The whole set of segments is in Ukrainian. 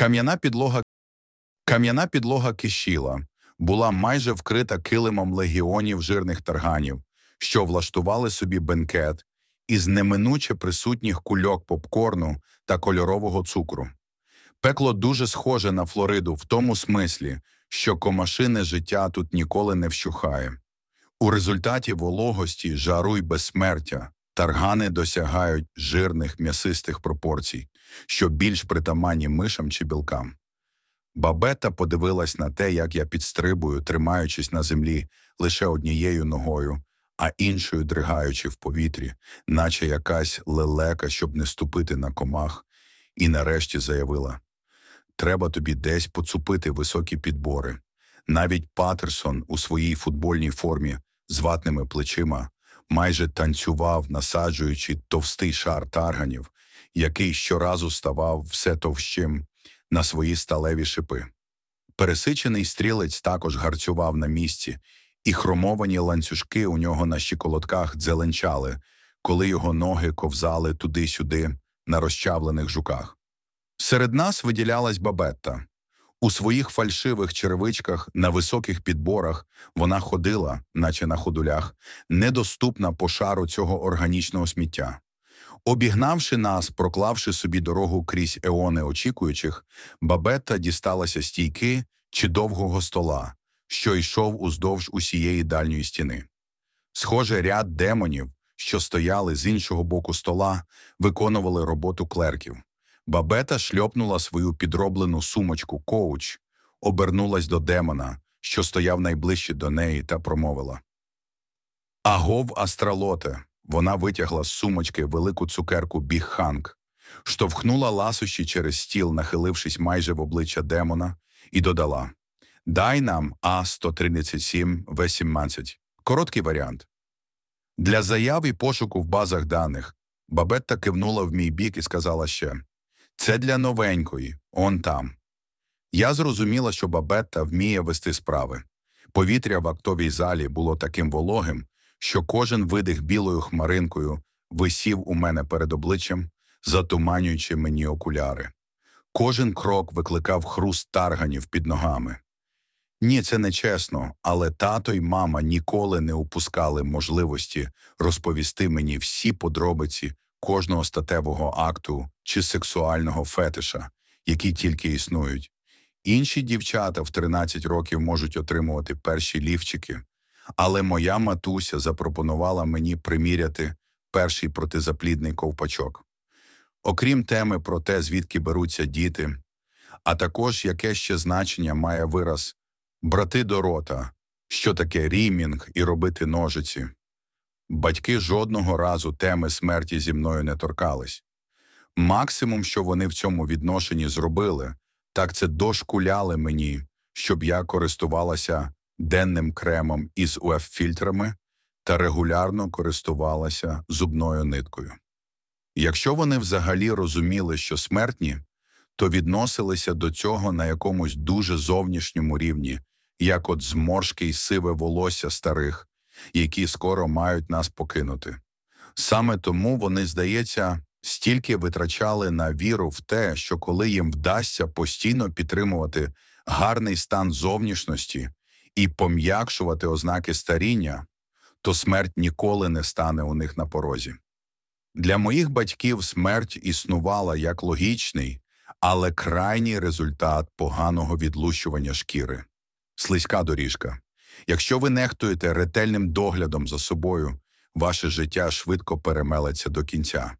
Кам'яна підлога Кам'яна підлога кишіла, була майже вкрита килимом легіонів жирних тарганів, що влаштували собі бенкет із неминуче присутніх кульок попкорну та кольорового цукру. Пекло дуже схоже на Флориду в тому смислі, що комашине життя тут ніколи не вщухає. У результаті вологості, жару й безсмертя таргани досягають жирних м'ясистих пропорцій, що більш притаманні мишам чи білкам. Бабета подивилась на те, як я підстрибую, тримаючись на землі лише однією ногою, а іншою дригаючи в повітрі, наче якась лелека, щоб не ступити на комах, і нарешті заявила Треба тобі десь поцупити високі підбори. Навіть Патерсон у своїй футбольній формі з ватними плечима майже танцював, насаджуючи товстий шар тарганів, який щоразу ставав все товщим на свої сталеві шипи. Пересичений стрілець також гарцював на місці, і хромовані ланцюжки у нього на щиколотках дзеленчали, коли його ноги ковзали туди-сюди на розчавлених жуках. Серед нас виділялась бабетта. У своїх фальшивих черевичках на високих підборах вона ходила, наче на ходулях, недоступна по шару цього органічного сміття. Обігнавши нас, проклавши собі дорогу крізь еони очікуючих, бабетта дісталася стійки чи довгого стола, що йшов уздовж усієї дальньої стіни. Схоже, ряд демонів, що стояли з іншого боку стола, виконували роботу клерків. Бабета шльопнула свою підроблену сумочку коуч, обернулась до демона, що стояв найближче до неї, та промовила Агов Астароте. Вона витягла з сумочки велику цукерку Біг Ханк, штовхнула ласощі через стіл, нахилившись майже в обличчя демона, і додала Дай нам А137 В17. Короткий варіант. Для заяв і пошуку в базах даних Бабетта кивнула в мій бік і сказала ще Це для новенької, он там. Я зрозуміла, що Бабетта вміє вести справи. Повітря в актовій залі було таким вологим, що кожен видих білою хмаринкою висів у мене перед обличчям, затуманюючи мені окуляри. Кожен крок викликав хруст тарганів під ногами. Ні, це не чесно, але тато й мама ніколи не упускали можливості розповісти мені всі подробиці кожного статевого акту чи сексуального фетиша, які тільки існують. Інші дівчата в 13 років можуть отримувати перші лівчики, але моя матуся запропонувала мені приміряти перший протизаплідний ковпачок. Окрім теми про те, звідки беруться діти, а також яке ще значення має вираз брати до рота, що таке рімінг і робити ножиці. Батьки жодного разу теми смерті зі мною не торкались. Максимум, що вони в цьому відношенні зробили, так це дошкуляли мені, щоб я користувалася денним кремом із УФ-фільтрами та регулярно користувалася зубною ниткою. Якщо вони взагалі розуміли, що смертні, то відносилися до цього на якомусь дуже зовнішньому рівні, як от зморшки й сиве волосся старих, які скоро мають нас покинути. Саме тому вони, здається, стільки витрачали на віру в те, що коли їм вдасться постійно підтримувати гарний стан зовнішності і пом'якшувати ознаки старіння, то смерть ніколи не стане у них на порозі. Для моїх батьків смерть існувала як логічний, але крайній результат поганого відлущування шкіри, слизька доріжка. Якщо ви нехтуєте ретельним доглядом за собою, ваше життя швидко перемелеться до кінця.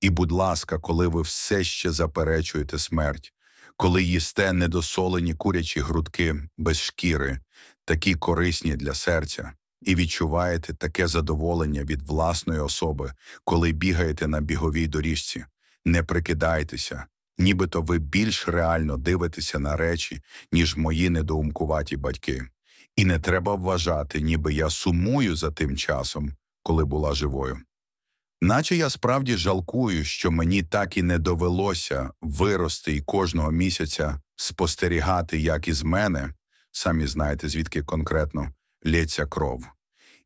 І, будь ласка, коли ви все ще заперечуєте смерть, коли їсте недосолені курячі грудки без шкіри, такі корисні для серця, і відчуваєте таке задоволення від власної особи, коли бігаєте на біговій доріжці. Не прикидайтеся, нібито ви більш реально дивитеся на речі, ніж мої недоумкуваті батьки. І не треба вважати, ніби я сумую за тим часом, коли була живою. Наче я справді жалкую, що мені так і не довелося вирости і кожного місяця спостерігати, як із мене, самі знаєте, звідки конкретно лється кров,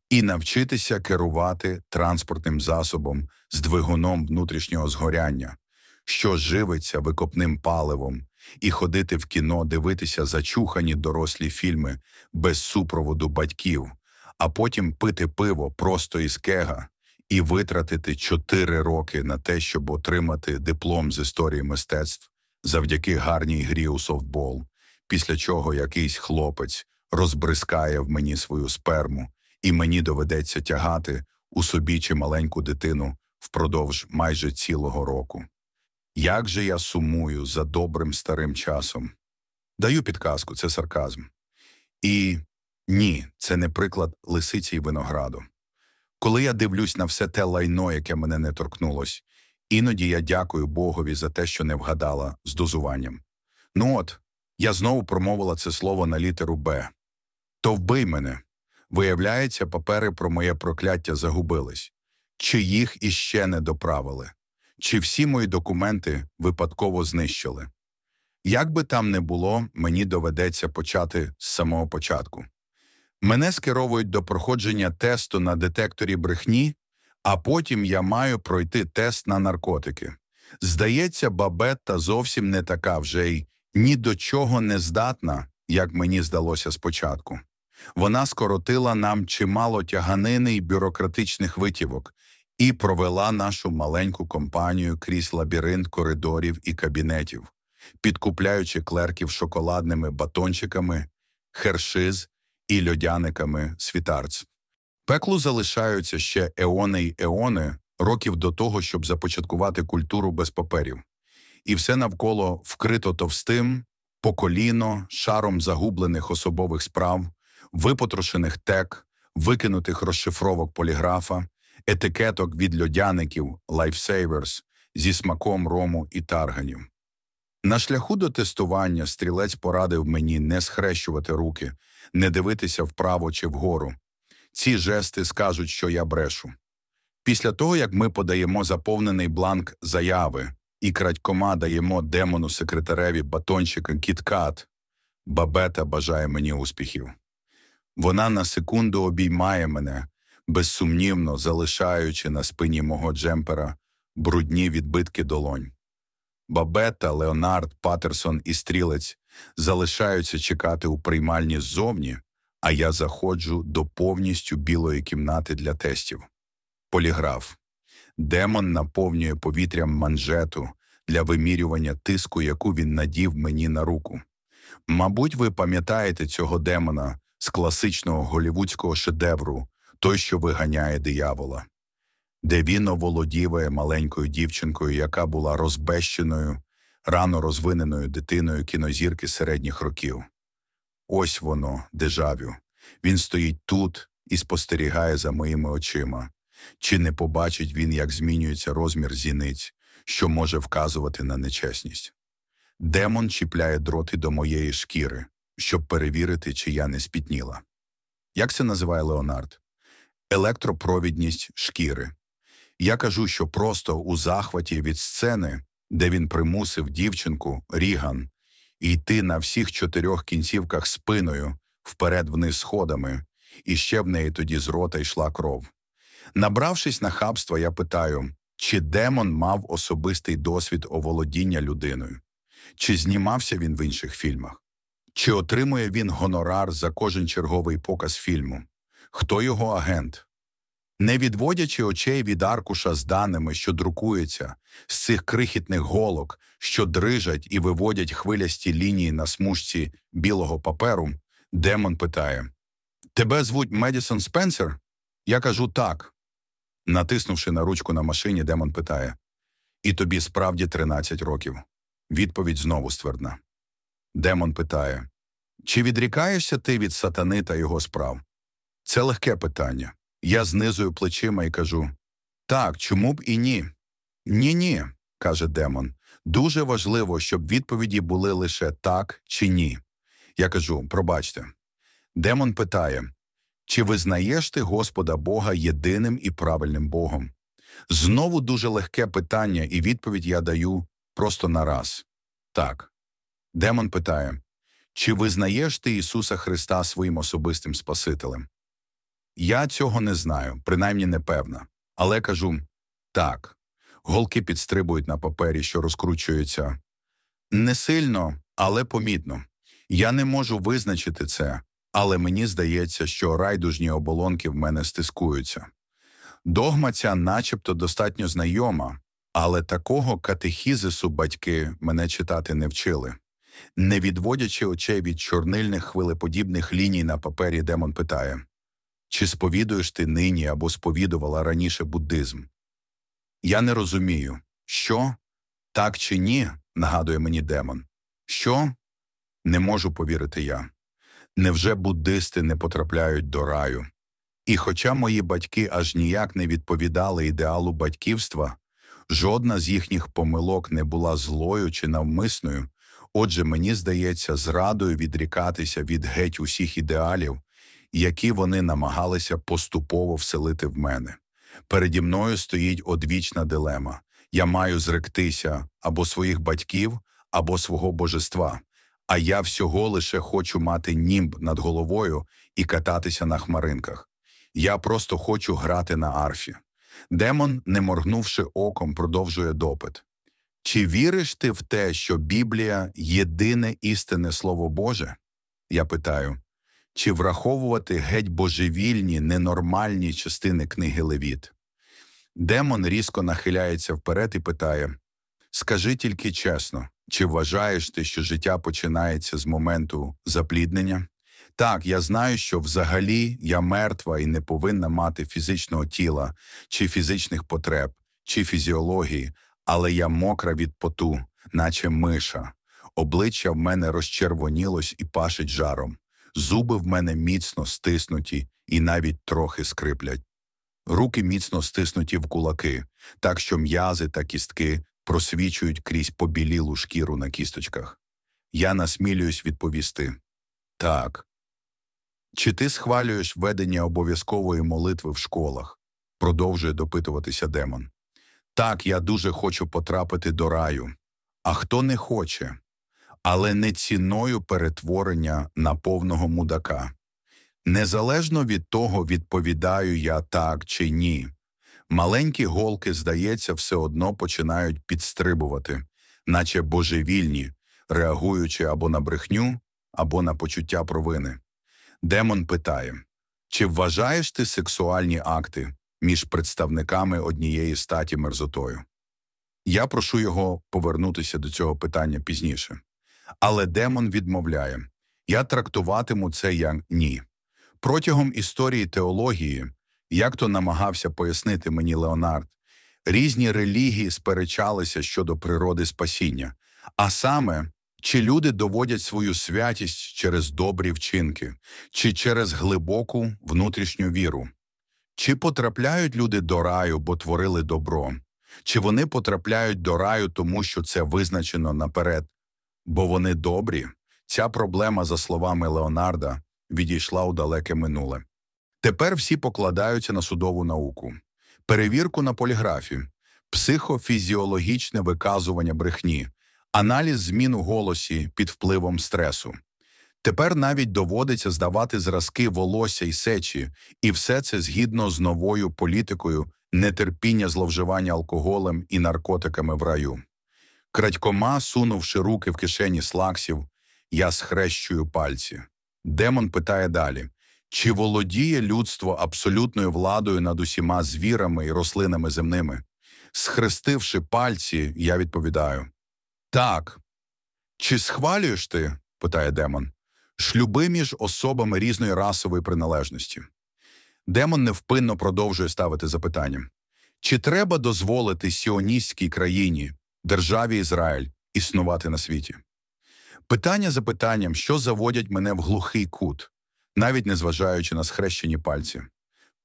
і навчитися керувати транспортним засобом з двигуном внутрішнього згоряння, що живиться викопним паливом і ходити в кіно, дивитися зачухані дорослі фільми без супроводу батьків, а потім пити пиво просто із кега і витратити чотири роки на те, щоб отримати диплом з історії мистецтв завдяки гарній грі у софтбол, після чого якийсь хлопець розбризкає в мені свою сперму, і мені доведеться тягати у собі чи маленьку дитину впродовж майже цілого року. Як же я сумую за добрим старим часом? Даю підказку, це сарказм. І ні, це не приклад лисиці й винограду. Коли я дивлюсь на все те лайно, яке мене не торкнулось, іноді я дякую Богові за те, що не вгадала з дозуванням. Ну от, я знову промовила це слово на літеру Б. То вбий мене. Виявляється, папери про моє прокляття загубились. Чи їх іще не доправили? Чи всі мої документи випадково знищили? Як би там не було, мені доведеться почати з самого початку. Мене скеровують до проходження тесту на детекторі брехні, а потім я маю пройти тест на наркотики. Здається, бабетта зовсім не така вже й ні до чого не здатна, як мені здалося спочатку. Вона скоротила нам чимало тяганини й бюрократичних витівок і провела нашу маленьку компанію крізь лабіринт коридорів і кабінетів, підкупляючи клерків шоколадними батончиками, хершиз і льодяниками світарц. Пеклу залишаються ще еони й еони років до того, щоб започаткувати культуру без паперів. І все навколо вкрито товстим, по коліно, шаром загублених особових справ, випотрошених тек, викинутих розшифровок поліграфа, етикеток від льодяників Lifesavers зі смаком рому і тарганів. На шляху до тестування стрілець порадив мені не схрещувати руки, не дивитися вправо чи вгору. Ці жести скажуть, що я брешу. Після того, як ми подаємо заповнений бланк заяви і крадькома даємо демону секретареві батончика кіткат, бабета бажає мені успіхів. Вона на секунду обіймає мене, безсумнівно залишаючи на спині мого джемпера брудні відбитки долонь. Бабета, Леонард, Патерсон і стрілець залишаються чекати у приймальні ззовні, а я заходжу до повністю білої кімнати для тестів. Поліграф. Демон наповнює повітрям манжету для вимірювання тиску, яку він надів мені на руку. Мабуть, ви пам'ятаєте цього демона з класичного голівудського шедевру, той, що виганяє диявола, де він оволодіває маленькою дівчинкою, яка була розбещеною, рано розвиненою дитиною кінозірки середніх років. Ось воно, дежавю. Він стоїть тут і спостерігає за моїми очима. Чи не побачить він, як змінюється розмір зіниць, що може вказувати на нечесність? Демон чіпляє дроти до моєї шкіри, щоб перевірити, чи я не спітніла. Як це називає Леонард? Електропровідність шкіри. Я кажу, що просто у захваті від сцени, де він примусив дівчинку Ріган йти на всіх чотирьох кінцівках спиною вперед вниз сходами, і ще в неї тоді з рота йшла кров. Набравшись на хабство, я питаю, чи демон мав особистий досвід оволодіння людиною, чи знімався він в інших фільмах, чи отримує він гонорар за кожен черговий показ фільму, хто його агент? Не відводячи очей від аркуша з даними, що друкуються, з цих крихітних голок, що дрижать і виводять хвилясті лінії на смужці білого паперу, демон питає: Тебе звуть Медісон Спенсер? Я кажу так. Натиснувши на ручку на машині, демон питає: І тобі справді 13 років. Відповідь знову ствердна. Демон питає: Чи відрікаєшся ти від сатани та його справ? Це легке питання. Я знизую плечима і кажу: Так, чому б і ні? Ні, ні, каже демон. Дуже важливо, щоб відповіді були лише так чи ні. Я кажу: пробачте. Демон питає: Чи визнаєш ти Господа Бога єдиним і правильним Богом? Знову дуже легке питання, і відповідь я даю просто на раз. Так. Демон питає: Чи визнаєш ти Ісуса Христа своїм особистим Спасителем? Я цього не знаю, принаймні не певна. Але кажу так. Голки підстрибують на папері, що розкручуються. Не сильно, але помітно. Я не можу визначити це, але мені здається, що райдужні оболонки в мене стискуються. Догма ця начебто достатньо знайома, але такого катехізису батьки мене читати не вчили. Не відводячи очей від чорнильних хвилеподібних ліній на папері, демон питає чи сповідуєш ти нині або сповідувала раніше буддизм? Я не розумію, що так чи ні, нагадує мені демон. Що? Не можу повірити я. Невже буддисти не потрапляють до раю? І хоча мої батьки аж ніяк не відповідали ідеалу батьківства, жодна з їхніх помилок не була злою чи навмисною, отже, мені здається, зрадою відрікатися від геть усіх ідеалів, які вони намагалися поступово вселити в мене. Переді мною стоїть одвічна дилема я маю зректися або своїх батьків, або свого божества, а я всього лише хочу мати німб над головою і кататися на хмаринках. Я просто хочу грати на арфі. Демон, не моргнувши оком, продовжує допит. Чи віриш ти в те, що Біблія єдине істинне Слово Боже? Я питаю, чи враховувати геть божевільні, ненормальні частини книги Левіт? Демон різко нахиляється вперед і питає Скажи тільки чесно, чи вважаєш ти, що життя починається з моменту запліднення? Так, я знаю, що взагалі я мертва і не повинна мати фізичного тіла, чи фізичних потреб, чи фізіології, але я мокра від поту, наче миша. Обличчя в мене розчервонілось і пашить жаром. Зуби в мене міцно стиснуті і навіть трохи скриплять. Руки міцно стиснуті в кулаки, так що м'язи та кістки просвічують крізь побілілу шкіру на кісточках. Я насмілююсь відповісти так. Чи ти схвалюєш ведення обов'язкової молитви в школах? продовжує допитуватися демон. Так, я дуже хочу потрапити до раю. А хто не хоче, але не ціною перетворення на повного мудака. Незалежно від того, відповідаю я так чи ні. Маленькі голки, здається, все одно починають підстрибувати, наче божевільні, реагуючи або на брехню, або на почуття провини. Демон питає чи вважаєш ти сексуальні акти між представниками однієї статі мерзотою? Я прошу його повернутися до цього питання пізніше. Але демон відмовляє. Я трактуватиму це як ні. Протягом історії теології, як то намагався пояснити мені Леонард, різні релігії сперечалися щодо природи спасіння, а саме, чи люди доводять свою святість через добрі вчинки, чи через глибоку внутрішню віру, чи потрапляють люди до раю, бо творили добро, чи вони потрапляють до раю, тому що це визначено наперед, бо вони добрі. Ця проблема, за словами Леонарда, відійшла у далеке минуле. Тепер всі покладаються на судову науку, перевірку на поліграфі, психофізіологічне виказування брехні, аналіз змін у голосі під впливом стресу. Тепер навіть доводиться здавати зразки волосся і сечі, і все це згідно з новою політикою нетерпіння зловживання алкоголем і наркотиками в раю. Крадькома, сунувши руки в кишені слаксів, я схрещую пальці. Демон питає далі чи володіє людство абсолютною владою над усіма звірами і рослинами земними? Схрестивши пальці, я відповідаю так. Чи схвалюєш ти, питає демон, шлюби між особами різної расової приналежності? Демон невпинно продовжує ставити запитання чи треба дозволити сіоністській країні, державі Ізраїль, існувати на світі? Питання за питанням, що заводять мене в глухий кут, навіть незважаючи на схрещені пальці.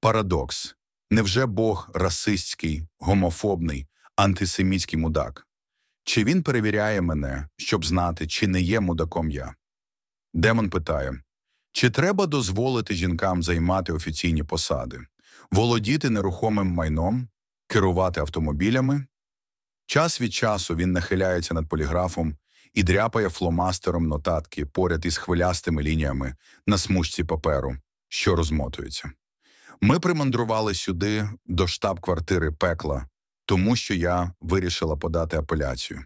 Парадокс невже Бог расистський, гомофобний, антисемітський мудак? Чи він перевіряє мене, щоб знати, чи не є мудаком я? Демон питає чи треба дозволити жінкам займати офіційні посади, володіти нерухомим майном, керувати автомобілями? Час від часу він нахиляється над поліграфом і дряпає фломастером нотатки поряд із хвилястими лініями на смужці паперу, що розмотується. Ми примандрували сюди до штаб-квартири пекла, тому що я вирішила подати апеляцію.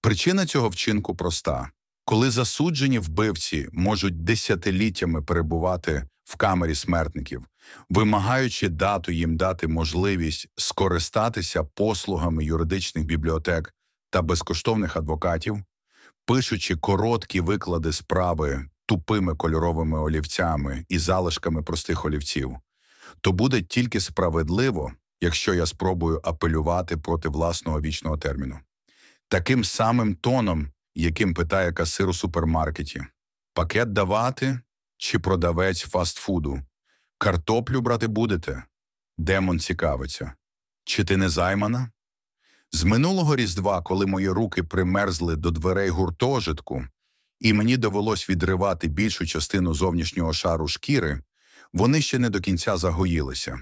Причина цього вчинку проста Коли засуджені вбивці можуть десятиліттями перебувати в камері смертників, вимагаючи дату їм дати можливість скористатися послугами юридичних бібліотек та безкоштовних адвокатів, пишучи короткі виклади справи тупими кольоровими олівцями і залишками простих олівців, то буде тільки справедливо, якщо я спробую апелювати проти власного вічного терміну. Таким самим тоном, яким питає касир у супермаркеті: пакет давати чи продавець фастфуду, картоплю брати будете? Демон цікавиться. Чи ти не займана? З минулого різдва, коли мої руки примерзли до дверей гуртожитку, і мені довелось відривати більшу частину зовнішнього шару шкіри, вони ще не до кінця загоїлися.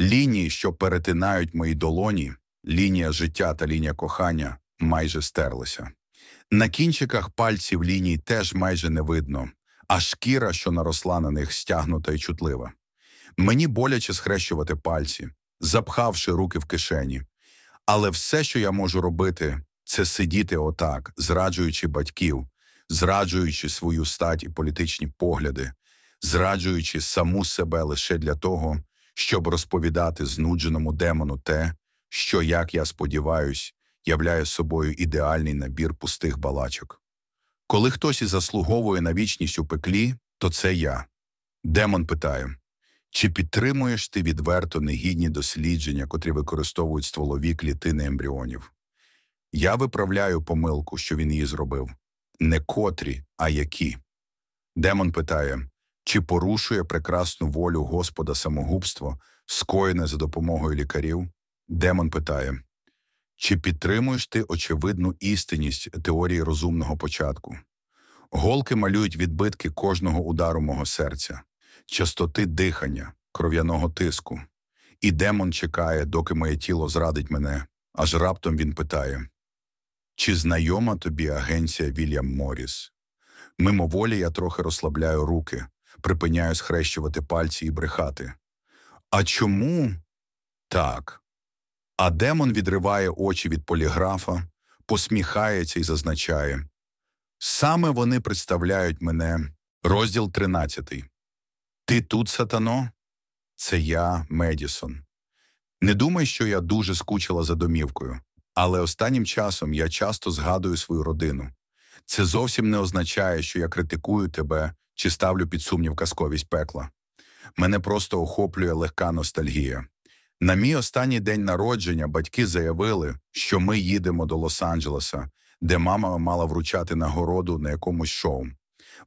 Лінії, що перетинають мої долоні, лінія життя та лінія кохання, майже стерлися. На кінчиках пальців ліній теж майже не видно, а шкіра, що наросла на них, стягнута і чутлива. Мені боляче схрещувати пальці, запхавши руки в кишені. Але все, що я можу робити, це сидіти отак, зраджуючи батьків, зраджуючи свою стать і політичні погляди, зраджуючи саму себе лише для того, щоб розповідати знудженому демону те, що, як я сподіваюсь, являє собою ідеальний набір пустих балачок. Коли хтось і заслуговує на вічність у пеклі, то це я. Демон питає чи підтримуєш ти відверто негідні дослідження, котрі використовують стволові клітини ембріонів? Я виправляю помилку, що він її зробив не котрі, а які. Демон питає, чи порушує прекрасну волю Господа самогубство, скоєне за допомогою лікарів? Демон питає, чи підтримуєш ти очевидну істинність теорії розумного початку? Голки малюють відбитки кожного удару мого серця, частоти дихання, кров'яного тиску. І демон чекає, доки моє тіло зрадить мене, аж раптом він питає чи знайома тобі агенція Вільям Моріс? Мимоволі я трохи розслабляю руки, припиняю схрещувати пальці і брехати. А чому так? А демон відриває очі від поліграфа, посміхається і зазначає. Саме вони представляють мене, розділ 13. Ти тут, сатано? Це я, Медісон. Не думай, що я дуже скучила за домівкою. Але останнім часом я часто згадую свою родину. Це зовсім не означає, що я критикую тебе чи ставлю під сумнів казковість пекла. Мене просто охоплює легка ностальгія. На мій останній день народження батьки заявили, що ми їдемо до Лос-Анджелеса, де мама мала вручати нагороду на якомусь шоу.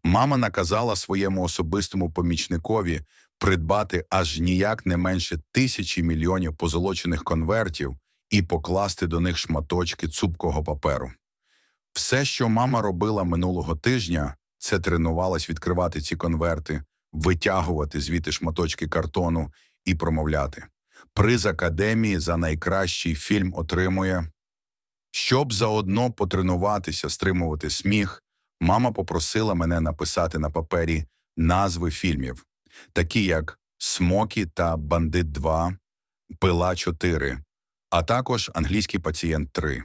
Мама наказала своєму особистому помічникові придбати аж ніяк не менше тисячі мільйонів позолочених конвертів і покласти до них шматочки цупкого паперу. Все, що мама робила минулого тижня, це тренувалась відкривати ці конверти, витягувати звідти шматочки картону і промовляти. Приз академії за найкращий фільм отримує. Щоб заодно потренуватися, стримувати сміх, мама попросила мене написати на папері назви фільмів, такі як Смокі та Бандит 2, Пила 4, а також англійський пацієнт 3.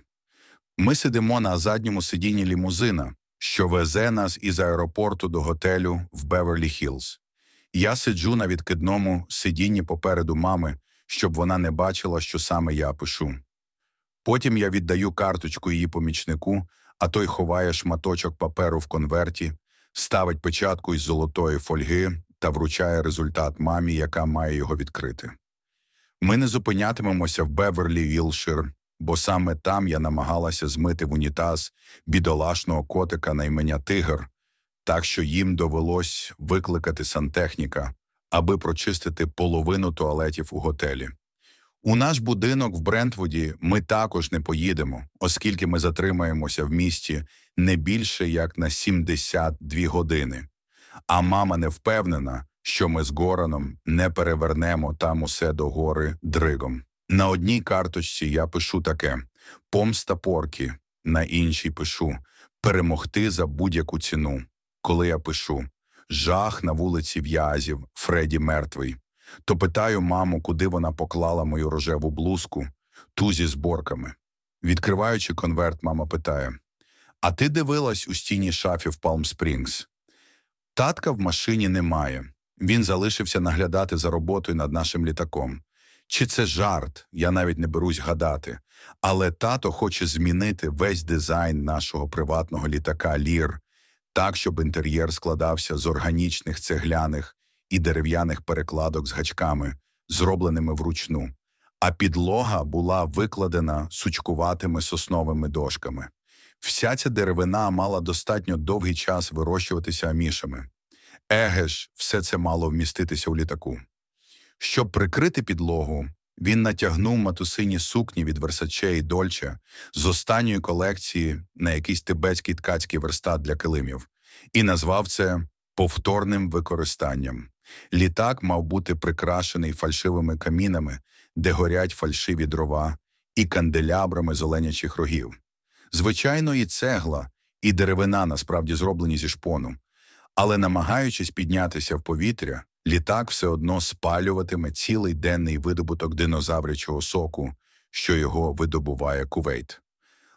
Ми сидимо на задньому сидінні лімузина, що везе нас із аеропорту до готелю в Беверлі Хіллз. Я сиджу на відкидному сидінні попереду мами, щоб вона не бачила, що саме я пишу. Потім я віддаю карточку її помічнику, а той ховає шматочок паперу в конверті, ставить печатку із золотої фольги та вручає результат мамі, яка має його відкрити. Ми не зупинятимемося в Беверлі Вілшир, бо саме там я намагалася змити в унітаз бідолашного котика на імення Тигр, так що їм довелось викликати сантехніка, аби прочистити половину туалетів у готелі. У наш будинок в Брентвуді ми також не поїдемо, оскільки ми затримаємося в місті не більше як на 72 години. А мама не впевнена, що ми з Гораном не перевернемо там усе до гори дригом. На одній карточці я пишу таке помста порки, на іншій пишу перемогти за будь-яку ціну. Коли я пишу жах на вулиці в'язів, Фредді мертвий, то питаю маму, куди вона поклала мою рожеву блузку, ту зі зборками. Відкриваючи конверт, мама питає: А ти дивилась у стіні шафі в Палм Спрінгс. Татка в машині немає. Він залишився наглядати за роботою над нашим літаком. Чи це жарт, я навіть не берусь гадати. Але тато хоче змінити весь дизайн нашого приватного літака Лір так, щоб інтер'єр складався з органічних цегляних і дерев'яних перекладок з гачками, зробленими вручну, а підлога була викладена сучкуватими сосновими дошками. Вся ця деревина мала достатньо довгий час вирощуватися амішами. Еге ж, все це мало вміститися у літаку. Щоб прикрити підлогу, він натягнув матусині сукні від Версаче і Дольче з останньої колекції на якийсь тибетський ткацький верстат для килимів і назвав це повторним використанням. Літак мав бути прикрашений фальшивими камінами, де горять фальшиві дрова, і канделябрами з оленячих рогів. Звичайно, і цегла, і деревина насправді зроблені зі шпону, але намагаючись піднятися в повітря, літак все одно спалюватиме цілий денний видобуток динозаврячого соку, що його видобуває кувейт.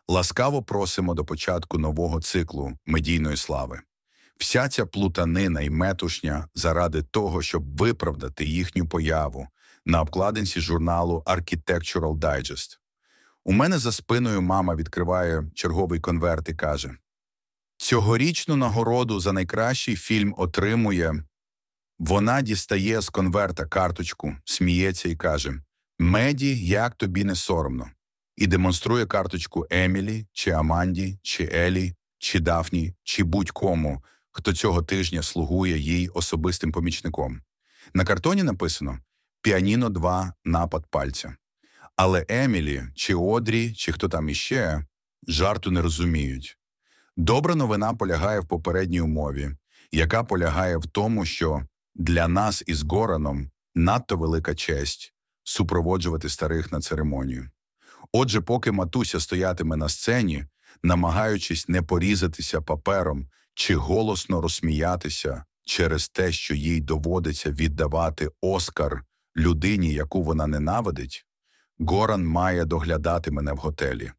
Ласкаво просимо до початку нового циклу медійної слави. Вся ця плутанина і метушня заради того, щоб виправдати їхню появу на обкладинці журналу Architectural Digest. У мене за спиною мама відкриває черговий конверт і каже: Цьогорічну нагороду за найкращий фільм отримує. Вона дістає з конверта карточку, сміється і каже: Меді, як тобі не соромно, і демонструє карточку Емілі, чи Аманді, чи Елі, чи Дафні, чи будь-кому, хто цього тижня слугує їй особистим помічником. На картоні написано Піаніно 2 напад пальця. Але Емілі, чи Одрі, чи хто там іще жарту не розуміють. Добра новина полягає в попередній умові, яка полягає в тому, що для нас із Гораном надто велика честь супроводжувати старих на церемонію. Отже, поки матуся стоятиме на сцені, намагаючись не порізатися папером чи голосно розсміятися через те, що їй доводиться віддавати Оскар людині, яку вона ненавидить, Горан має доглядати мене в готелі.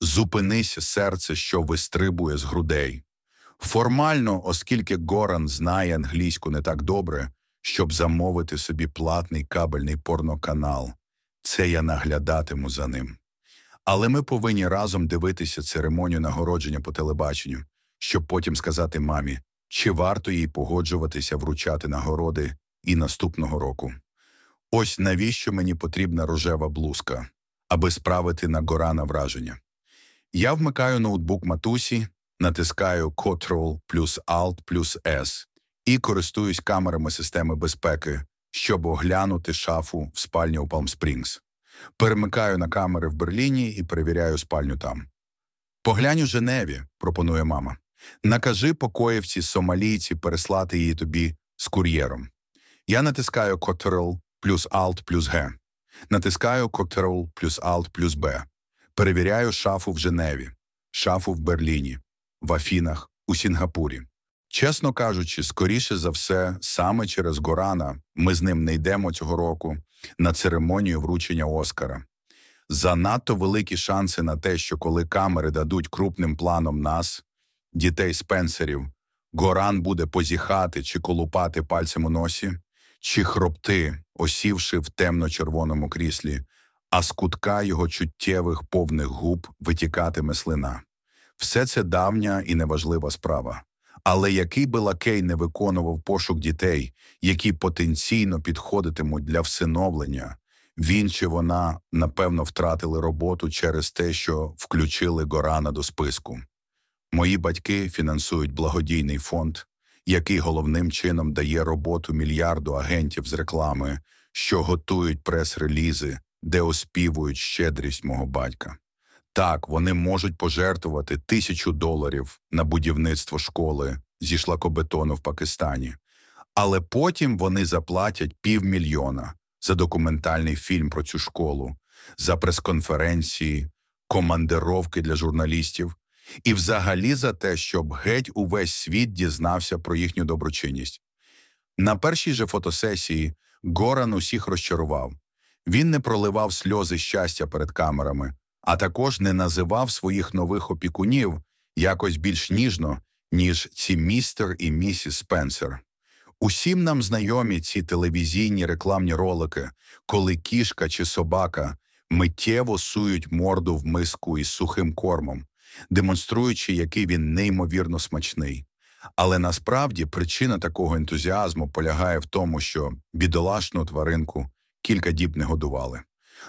Зупинися серце, що вистрибує з грудей. Формально, оскільки Горан знає англійську не так добре, щоб замовити собі платний кабельний порноканал, це я наглядатиму за ним. Але ми повинні разом дивитися церемонію нагородження по телебаченню, щоб потім сказати мамі, чи варто їй погоджуватися вручати нагороди і наступного року. Ось навіщо мені потрібна рожева блузка, аби справити на Горана враження. Я вмикаю ноутбук матусі, натискаю Ctrl плюс Alt плюс S і користуюсь камерами системи безпеки, щоб оглянути шафу в спальні у Palm Springs. Перемикаю на камери в Берліні і перевіряю спальню там. Поглянь у Женеві, пропонує мама. Накажи покоївці сомалійці переслати її тобі з кур'єром. Я натискаю Ctrl плюс Alt плюс G. Натискаю Ctrl плюс Alt плюс B. Перевіряю шафу в Женеві, шафу в Берліні, в Афінах, у Сінгапурі. Чесно кажучи, скоріше за все, саме через Горана ми з ним не йдемо цього року на церемонію вручення Оскара. Занадто великі шанси на те, що коли камери дадуть крупним планом нас, дітей спенсерів, Горан буде позіхати чи колупати пальцем у носі, чи хропти, осівши в темно-червоному кріслі, а з кутка його чуттєвих повних губ витікатиме слина. Все це давня і неважлива справа. Але який би лакей не виконував пошук дітей, які потенційно підходитимуть для всиновлення, він чи вона напевно втратили роботу через те, що включили Горана до списку. Мої батьки фінансують благодійний фонд, який головним чином дає роботу мільярду агентів з реклами, що готують прес-релізи, де оспівують щедрість мого батька. Так, вони можуть пожертвувати тисячу доларів на будівництво школи зі шлакобетону в Пакистані, але потім вони заплатять півмільйона за документальний фільм про цю школу, за прес-конференції, командировки для журналістів і взагалі за те, щоб геть увесь світ дізнався про їхню доброчинність. На першій же фотосесії Горан усіх розчарував. Він не проливав сльози щастя перед камерами, а також не називав своїх нових опікунів, якось більш ніжно, ніж ці містер і місіс Спенсер. Усім нам знайомі ці телевізійні рекламні ролики, коли кішка чи собака миттєво сують морду в миску із сухим кормом, демонструючи, який він неймовірно смачний. Але насправді причина такого ентузіазму полягає в тому, що бідолашну тваринку кілька діб не годували.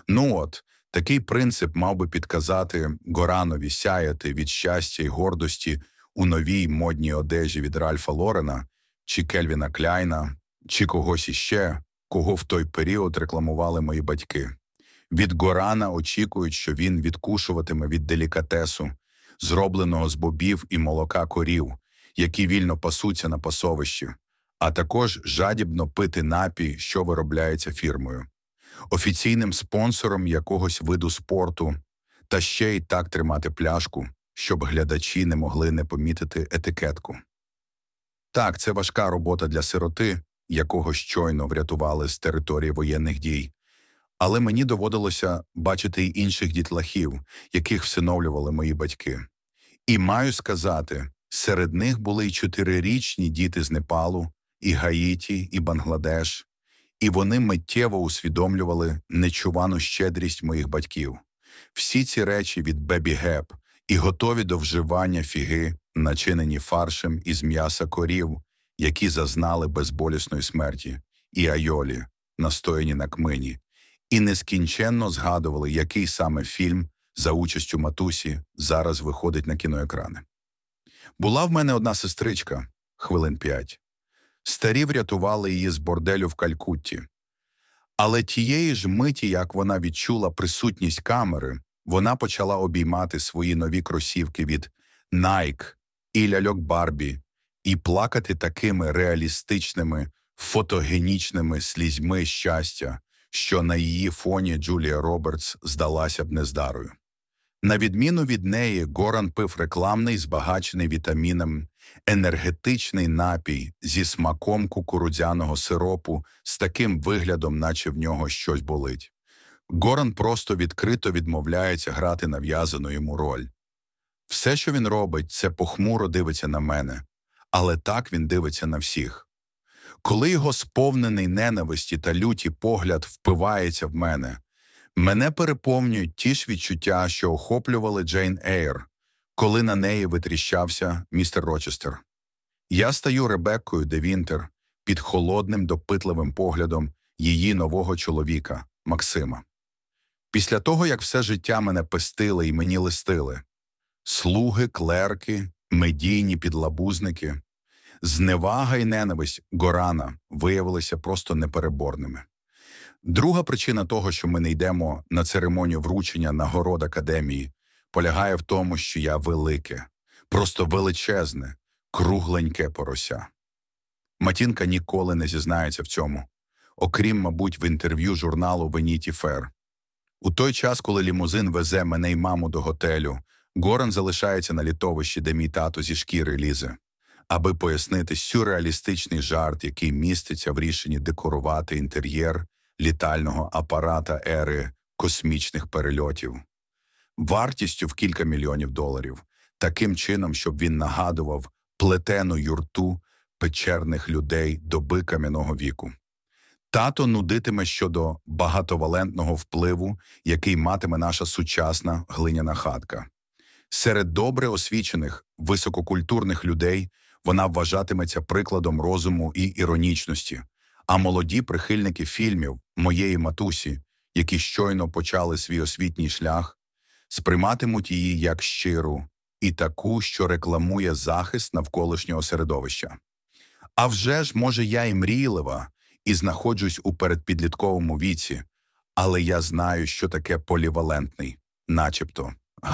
Ну от, такий принцип мав би підказати Горанові сяяти від щастя і гордості у новій модній одежі від Ральфа Лорена чи Кельвіна Кляйна, чи когось іще, кого в той період рекламували мої батьки. Від Горана очікують, що він відкушуватиме від делікатесу, зробленого з бобів і молока корів, які вільно пасуться на пасовищі, а також жадібно пити напій, що виробляється фірмою, офіційним спонсором якогось виду спорту, та ще й так тримати пляшку, щоб глядачі не могли не помітити етикетку. Так, це важка робота для сироти, якого щойно врятували з території воєнних дій. Але мені доводилося бачити й інших дітлахів, яких всиновлювали мої батьки. І маю сказати, серед них були й чотирирічні діти з Непалу, і Гаїті, і Бангладеш, і вони миттєво усвідомлювали нечувану щедрість моїх батьків. Всі ці речі від Бебі Геп і готові до вживання фіги, начинені фаршем із м'яса корів, які зазнали безболісної смерті, і айолі, настояні на кмині, і нескінченно згадували, який саме фільм за участю матусі зараз виходить на кіноекрани. Була в мене одна сестричка, хвилин п'ять. Старі врятували її з борделю в Калькутті. Але тієї ж миті, як вона відчула присутність камери, вона почала обіймати свої нові кросівки від Nike і ляльок Барбі і плакати такими реалістичними, фотогенічними слізьми щастя, що на її фоні Джулія Робертс здалася б нездарою. На відміну від неї, Горан пив рекламний, збагачений вітаміном, енергетичний напій зі смаком кукурудзяного сиропу з таким виглядом, наче в нього щось болить. Горан просто відкрито відмовляється грати нав'язану йому роль. Все, що він робить, це похмуро дивиться на мене, але так він дивиться на всіх. Коли його сповнений ненависті та люті погляд впивається в мене, мене переповнюють ті ж відчуття, що охоплювали Джейн Ейр, коли на неї витріщався містер Рочестер. Я стаю Ребеккою де Вінтер під холодним, допитливим поглядом її нового чоловіка Максима. Після того, як все життя мене пестили і мені листили слуги, клерки, медійні підлабузники, зневага і ненависть Горана виявилися просто непереборними. Друга причина того, що ми не йдемо на церемонію вручення нагород академії, полягає в тому, що я велике, просто величезне, кругленьке порося. Матінка ніколи не зізнається в цьому, окрім, мабуть, в інтерв'ю журналу Веніті Фер. У той час, коли лімузин везе мене й маму до готелю, Горан залишається на літовищі, де мій тато зі шкіри лізе, аби пояснити сюрреалістичний жарт, який міститься в рішенні декорувати інтер'єр літального апарата ери космічних перельотів, вартістю в кілька мільйонів доларів, таким чином, щоб він нагадував плетену юрту печерних людей доби кам'яного віку. Тато нудитиме щодо багатовалентного впливу, який матиме наша сучасна глиняна хатка. Серед добре освічених, висококультурних людей вона вважатиметься прикладом розуму і іронічності, а молоді прихильники фільмів моєї матусі, які щойно почали свій освітній шлях, сприйматимуть її як щиру і таку, що рекламує захист навколишнього середовища. А вже ж, може, я і мрійлива і знаходжусь у передпідлітковому віці, але я знаю, що таке полівалентний, начебто.